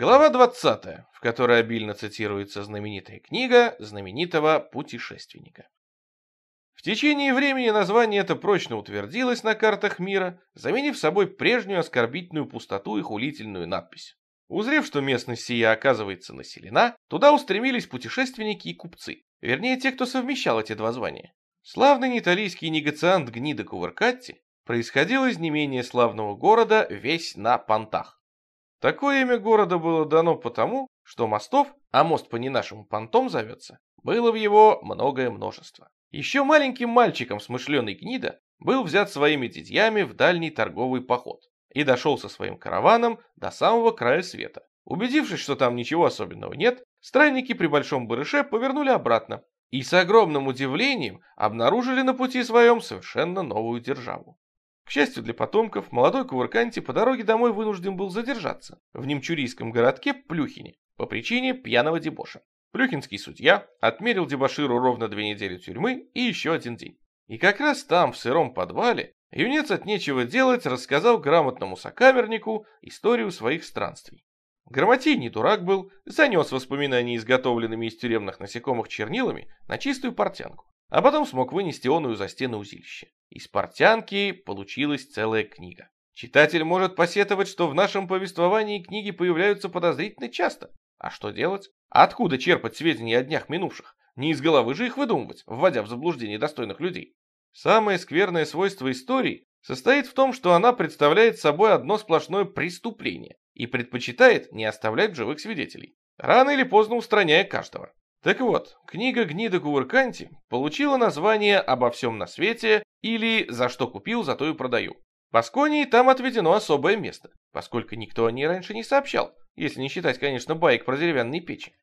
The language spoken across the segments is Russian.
Глава 20, в которой обильно цитируется знаменитая книга знаменитого путешественника. В течение времени название это прочно утвердилось на картах мира, заменив собой прежнюю оскорбительную пустоту и хулительную надпись. Узрев, что местность сия оказывается населена, туда устремились путешественники и купцы, вернее те, кто совмещал эти два звания. Славный италийский негациант Гнида Кувыркатти происходил из не менее славного города весь на понтах. Такое имя города было дано потому, что мостов, а мост по не нашему понтом зовется, было в его многое множество. Еще маленьким мальчиком смышленый гнида был взят своими дядьями в дальний торговый поход и дошел со своим караваном до самого края света. Убедившись, что там ничего особенного нет, странники при большом барыше повернули обратно и с огромным удивлением обнаружили на пути своем совершенно новую державу. К счастью для потомков, молодой Кувырканти по дороге домой вынужден был задержаться в немчурийском городке Плюхине по причине пьяного дебоша. Плюхинский судья отмерил дебоширу ровно две недели тюрьмы и еще один день. И как раз там, в сыром подвале, юнец от нечего делать рассказал грамотному сокамернику историю своих странствий. Грамотей не дурак был, занес воспоминания, изготовленными из тюремных насекомых чернилами, на чистую портянку а потом смог вынести оную за стены узилища. Из портянки получилась целая книга. Читатель может посетовать, что в нашем повествовании книги появляются подозрительно часто. А что делать? Откуда черпать сведения о днях минувших? Не из головы же их выдумывать, вводя в заблуждение достойных людей. Самое скверное свойство истории состоит в том, что она представляет собой одно сплошное преступление и предпочитает не оставлять живых свидетелей, рано или поздно устраняя каждого. Так вот, книга Гнида Кувырканти получила название «Обо всем на свете» или «За что купил, за то и продаю». Пасконии там отведено особое место, поскольку никто о ней раньше не сообщал, если не считать, конечно, баек про деревянные печи.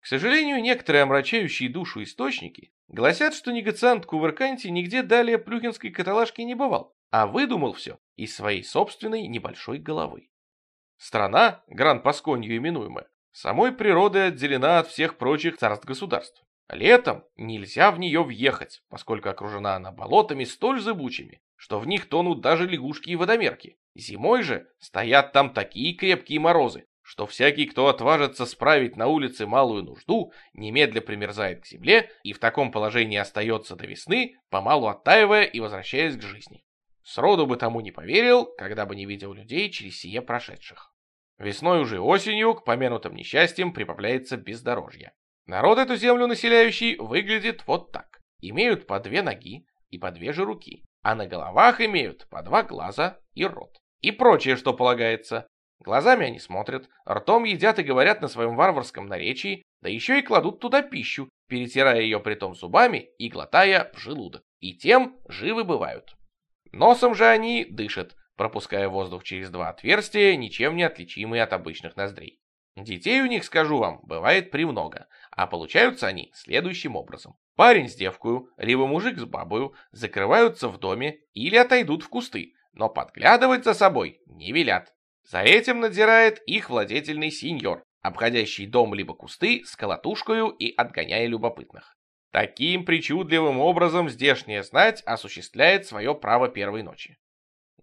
К сожалению, некоторые омрачающие душу источники гласят, что негациант Кувырканти нигде далее плюхинской каталажки не бывал, а выдумал все из своей собственной небольшой головы. Страна, Гран-Пасконью именуемая, самой природой отделена от всех прочих царств-государств. Летом нельзя в нее въехать, поскольку окружена она болотами столь зыбучими, что в них тонут даже лягушки и водомерки. Зимой же стоят там такие крепкие морозы, что всякий, кто отважится справить на улице малую нужду, немедля примерзает к земле и в таком положении остается до весны, помалу оттаивая и возвращаясь к жизни. Сроду бы тому не поверил, когда бы не видел людей через сие прошедших. Весной уже осенью к помянутым несчастьям прибавляется бездорожье. Народ эту землю населяющий выглядит вот так. Имеют по две ноги и по две же руки, а на головах имеют по два глаза и рот. И прочее, что полагается. Глазами они смотрят, ртом едят и говорят на своем варварском наречии, да еще и кладут туда пищу, перетирая ее притом зубами и глотая в желудок. И тем живы бывают. Носом же они дышат, пропуская воздух через два отверстия, ничем не отличимые от обычных ноздрей. Детей у них, скажу вам, бывает премного, а получаются они следующим образом. Парень с девкою, либо мужик с бабою закрываются в доме или отойдут в кусты, но подглядывать за собой не велят. За этим надзирает их владетельный сеньор, обходящий дом либо кусты с колотушкою и отгоняя любопытных. Таким причудливым образом здешняя знать осуществляет свое право первой ночи.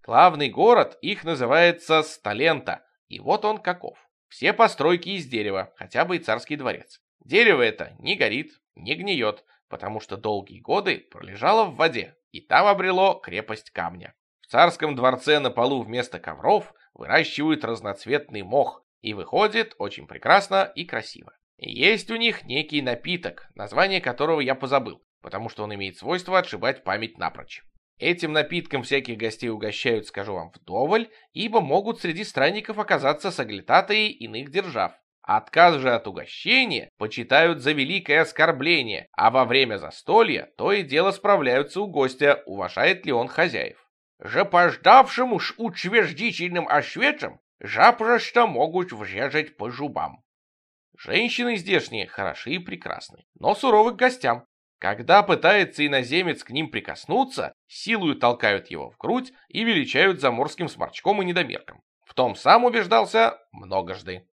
Главный город их называется Сталента, и вот он каков. Все постройки из дерева, хотя бы и царский дворец. Дерево это не горит, не гниет, потому что долгие годы пролежало в воде, и там обрело крепость камня. В царском дворце на полу вместо ковров выращивают разноцветный мох, и выходит очень прекрасно и красиво. Есть у них некий напиток, название которого я позабыл, потому что он имеет свойство отшибать память напрочь. Этим напитком всяких гостей угощают, скажу вам, вдоволь, ибо могут среди странников оказаться соглядатые иных держав. Отказ же от угощения почитают за великое оскорбление, а во время застолья то и дело справляются у гостя, уважает ли он хозяев. Же пождавшим уж учвеждительным ошвечем, жапросто могут врезать по зубам. Женщины здешние хороши и прекрасны, но суровы к гостям. Когда пытается иноземец к ним прикоснуться, силою толкают его в грудь и величают заморским сморчком и недомерком. В том сам убеждался многожды.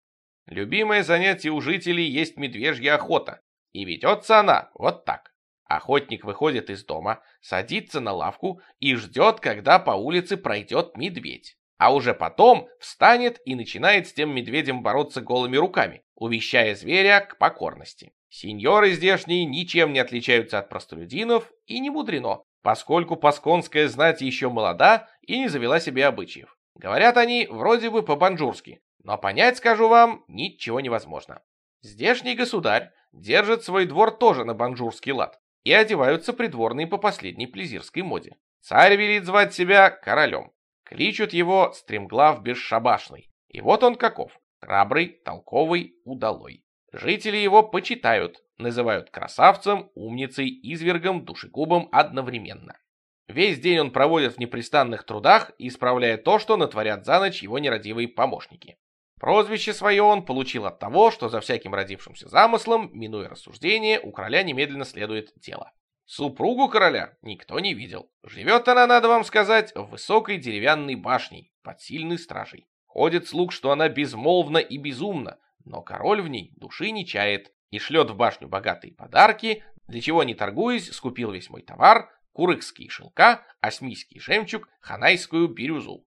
Любимое занятие у жителей есть медвежья охота, и ведется она вот так. Охотник выходит из дома, садится на лавку и ждет, когда по улице пройдет медведь. а уже потом встанет и начинает с тем медведем бороться голыми руками, увещая зверя к покорности. Сеньоры здешние ничем не отличаются от простолюдинов, и не мудрено, поскольку пасконская знать еще молода и не завела себе обычаев. Говорят они вроде бы по-банджурски, но понять, скажу вам, ничего невозможно. Здешний государь держит свой двор тоже на банджурский лад, и одеваются придворные по последней плезирской моде. Царь велит звать себя королем. Кличут его стремглав бесшабашный. И вот он каков. Храбрый, толковый, удалой. Жители его почитают, называют красавцем, умницей, извергом, душегубом одновременно. Весь день он проводит в непрестанных трудах, исправляя то, что натворят за ночь его нерадивые помощники. Прозвище свое он получил от того, что за всяким родившимся замыслом, минуя рассуждение, у короля немедленно следует дело. Супругу короля никто не видел. Живет она, надо вам сказать, в высокой деревянной башне, под сильной стражей. Ходит слух, что она безмолвна и безумна, но король в ней души не чает и шлет в башню богатые подарки, для чего, не торгуясь, скупил весь мой товар, курыкские шелка, осмийский жемчуг, ханайскую бирюзу.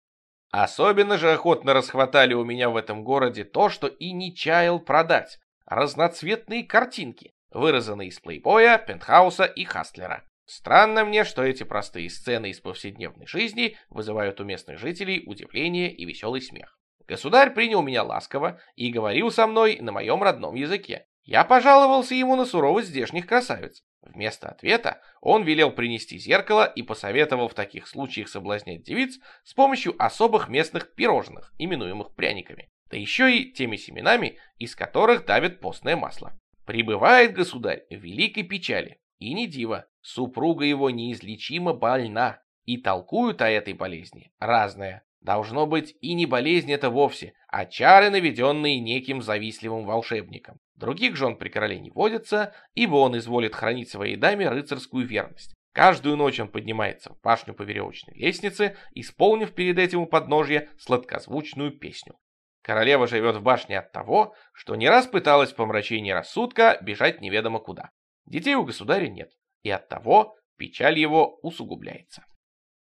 Особенно же охотно расхватали у меня в этом городе то, что и не чаял продать. Разноцветные картинки, вырезанные из плейбоя, пентхауса и хастлера. Странно мне, что эти простые сцены из повседневной жизни вызывают у местных жителей удивление и веселый смех. Государь принял меня ласково и говорил со мной на моем родном языке. Я пожаловался ему на суровость здешних красавиц. Вместо ответа он велел принести зеркало и посоветовал в таких случаях соблазнять девиц с помощью особых местных пирожных, именуемых пряниками, да еще и теми семенами, из которых давит постное масло. Прибывает государь в великой печали, и не диво, супруга его неизлечимо больна, и толкуют о этой болезни разное. Должно быть и не болезнь это вовсе, а чары, наведенные неким завистливым волшебником. Других жен при короле не водится, ибо он изволит хранить своей даме рыцарскую верность. Каждую ночь он поднимается в башню по веревочной лестнице, исполнив перед этим у подножья сладкозвучную песню. Королева живет в башне от того, что не раз пыталась по мрачении рассудка бежать неведомо куда. Детей у государя нет, и от того печаль его усугубляется.